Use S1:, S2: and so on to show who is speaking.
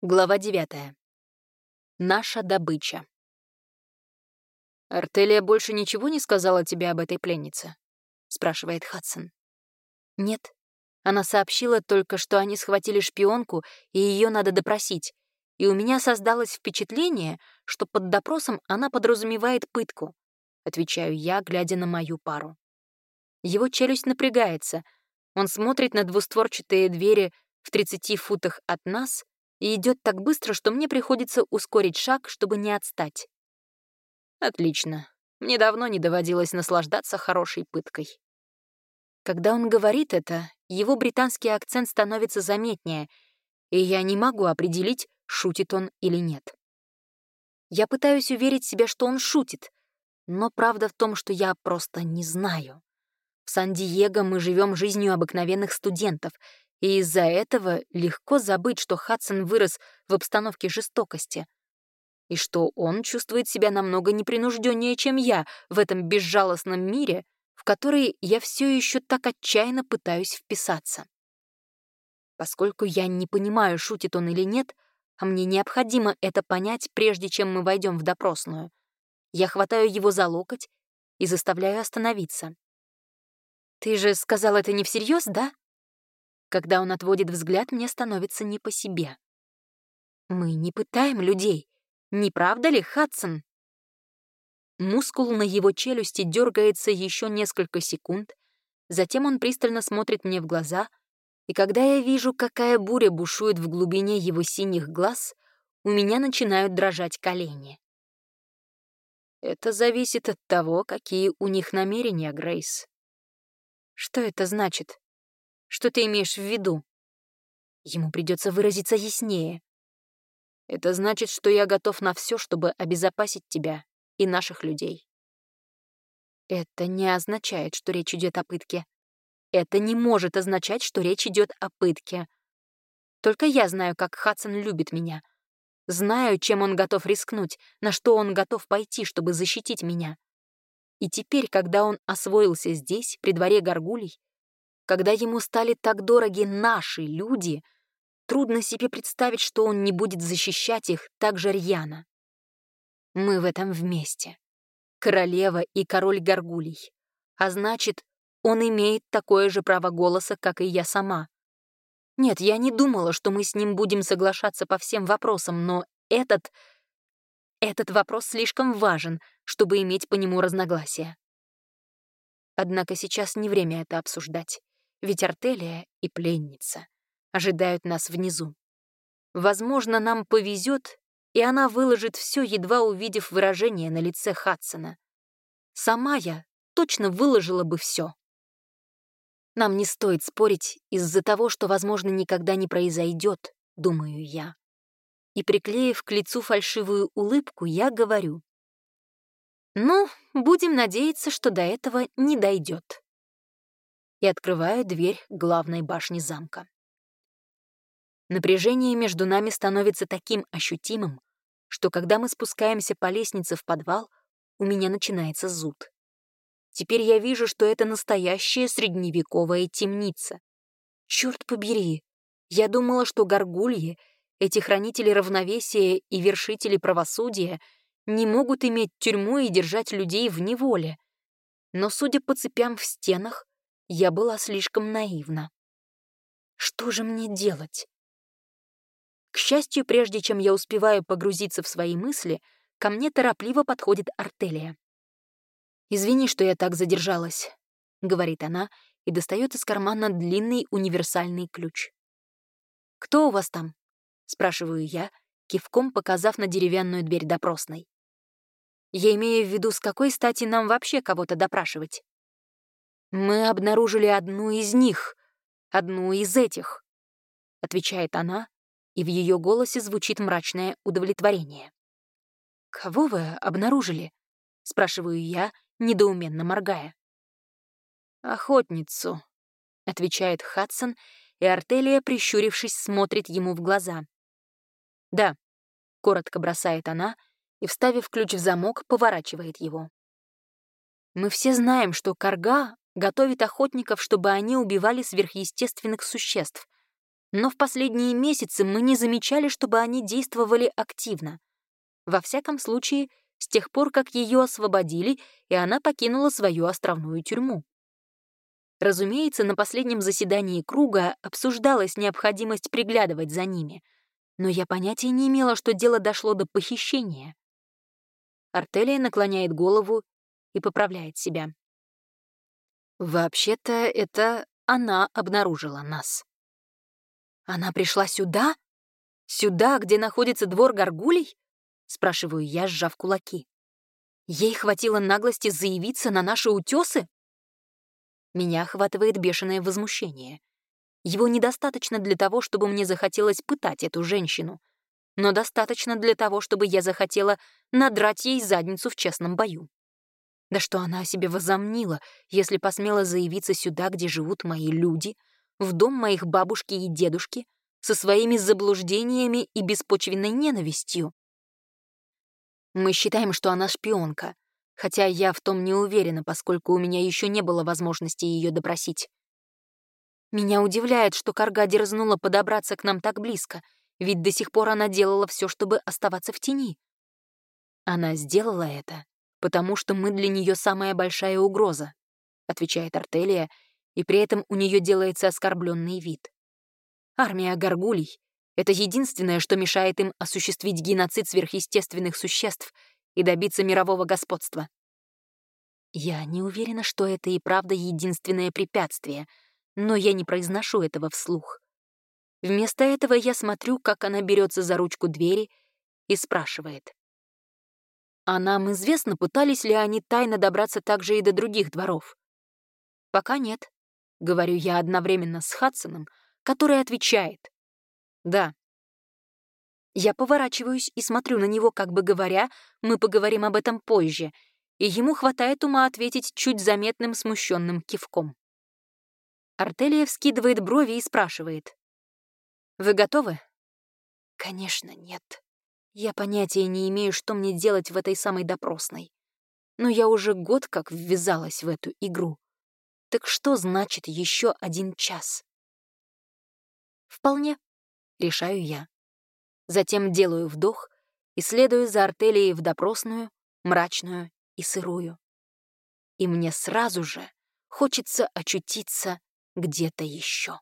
S1: Глава 9. Наша добыча. «Артелия больше ничего не сказала тебе об этой пленнице?» — спрашивает Хадсон. «Нет. Она сообщила только, что они схватили шпионку, и ее надо допросить. И у меня создалось впечатление, что под допросом она подразумевает пытку», — отвечаю я, глядя на мою пару. Его челюсть напрягается. Он смотрит на двустворчатые двери в 30 футах от нас — и идет так быстро, что мне приходится ускорить шаг, чтобы не отстать. Отлично. Мне давно не доводилось наслаждаться хорошей пыткой. Когда он говорит это, его британский акцент становится заметнее, и я не могу определить, шутит он или нет. Я пытаюсь уверить себя, что он шутит, но правда в том, что я просто не знаю. В Сан-Диего мы живем жизнью обыкновенных студентов, и из-за этого легко забыть, что Хадсон вырос в обстановке жестокости, и что он чувствует себя намного непринужденнее, чем я в этом безжалостном мире, в который я все еще так отчаянно пытаюсь вписаться. Поскольку я не понимаю, шутит он или нет, а мне необходимо это понять, прежде чем мы войдем в допросную, я хватаю его за локоть и заставляю остановиться. «Ты же сказал это не всерьез, да?» Когда он отводит взгляд, мне становится не по себе. Мы не пытаем людей. Не правда ли, Хадсон? Мускул на его челюсти дергается еще несколько секунд, затем он пристально смотрит мне в глаза, и когда я вижу, какая буря бушует в глубине его синих глаз, у меня начинают дрожать колени. Это зависит от того, какие у них намерения, Грейс. Что это значит? Что ты имеешь в виду? Ему придется выразиться яснее. Это значит, что я готов на все, чтобы обезопасить тебя и наших людей. Это не означает, что речь идет о пытке. Это не может означать, что речь идет о пытке. Только я знаю, как Хадсон любит меня. Знаю, чем он готов рискнуть, на что он готов пойти, чтобы защитить меня. И теперь, когда он освоился здесь, при дворе горгулей, когда ему стали так дороги наши люди, трудно себе представить, что он не будет защищать их так же рьяно. Мы в этом вместе. Королева и король горгулей. А значит, он имеет такое же право голоса, как и я сама. Нет, я не думала, что мы с ним будем соглашаться по всем вопросам, но этот... Этот вопрос слишком важен, чтобы иметь по нему разногласия. Однако сейчас не время это обсуждать ведь Артелия и пленница ожидают нас внизу. Возможно, нам повезет, и она выложит все, едва увидев выражение на лице Хадсона. Сама я точно выложила бы все. Нам не стоит спорить из-за того, что, возможно, никогда не произойдет, думаю я. И, приклеив к лицу фальшивую улыбку, я говорю. Ну, будем надеяться, что до этого не дойдет и открываю дверь главной башни замка. Напряжение между нами становится таким ощутимым, что когда мы спускаемся по лестнице в подвал, у меня начинается зуд. Теперь я вижу, что это настоящая средневековая темница. Черт побери, я думала, что горгульи, эти хранители равновесия и вершители правосудия, не могут иметь тюрьму и держать людей в неволе. Но, судя по цепям в стенах, я была слишком наивна. Что же мне делать? К счастью, прежде чем я успеваю погрузиться в свои мысли, ко мне торопливо подходит Артелия. «Извини, что я так задержалась», — говорит она и достает из кармана длинный универсальный ключ. «Кто у вас там?» — спрашиваю я, кивком показав на деревянную дверь допросной. Я имею в виду, с какой стати нам вообще кого-то допрашивать. «Мы обнаружили одну из них, одну из этих», — отвечает она, и в ее голосе звучит мрачное удовлетворение. «Кого вы обнаружили?» — спрашиваю я, недоуменно моргая. «Охотницу», — отвечает Хадсон, и Артелия, прищурившись, смотрит ему в глаза. «Да», — коротко бросает она, и, вставив ключ в замок, поворачивает его. Мы все знаем, что карга готовит охотников, чтобы они убивали сверхъестественных существ. Но в последние месяцы мы не замечали, чтобы они действовали активно. Во всяком случае, с тех пор, как ее освободили, и она покинула свою островную тюрьму. Разумеется, на последнем заседании круга обсуждалась необходимость приглядывать за ними, но я понятия не имела, что дело дошло до похищения. Артелия наклоняет голову и поправляет себя. Вообще-то это она обнаружила нас. Она пришла сюда? Сюда, где находится двор горгулей? Спрашиваю я, сжав кулаки. Ей хватило наглости заявиться на наши утесы? Меня охватывает бешеное возмущение. Его недостаточно для того, чтобы мне захотелось пытать эту женщину, но достаточно для того, чтобы я захотела надрать ей задницу в честном бою. Да что она о себе возомнила, если посмела заявиться сюда, где живут мои люди, в дом моих бабушки и дедушки, со своими заблуждениями и беспочвенной ненавистью? Мы считаем, что она шпионка, хотя я в том не уверена, поскольку у меня еще не было возможности ее допросить. Меня удивляет, что Карга дерзнула подобраться к нам так близко, ведь до сих пор она делала все, чтобы оставаться в тени. Она сделала это, потому что мы для нее самая большая угроза, отвечает Артелия, и при этом у нее делается оскорбленный вид. Армия горгулей — это единственное, что мешает им осуществить геноцид сверхъестественных существ и добиться мирового господства. Я не уверена, что это и правда единственное препятствие, но я не произношу этого вслух. Вместо этого я смотрю, как она берется за ручку двери и спрашивает. А нам известно, пытались ли они тайно добраться также и до других дворов? Пока нет, — говорю я одновременно с Хадсоном, который отвечает. Да, я поворачиваюсь и смотрю на него, как бы говоря, мы поговорим об этом позже, и ему хватает ума ответить чуть заметным смущенным кивком. Артелия вскидывает брови и спрашивает. «Вы готовы?» «Конечно, нет. Я понятия не имею, что мне делать в этой самой допросной. Но я уже год как ввязалась в эту игру. Так что значит еще один час?» «Вполне», — решаю я. Затем делаю вдох и следую за артелией в допросную, мрачную и сырую. И мне сразу же хочется очутиться где-то еще.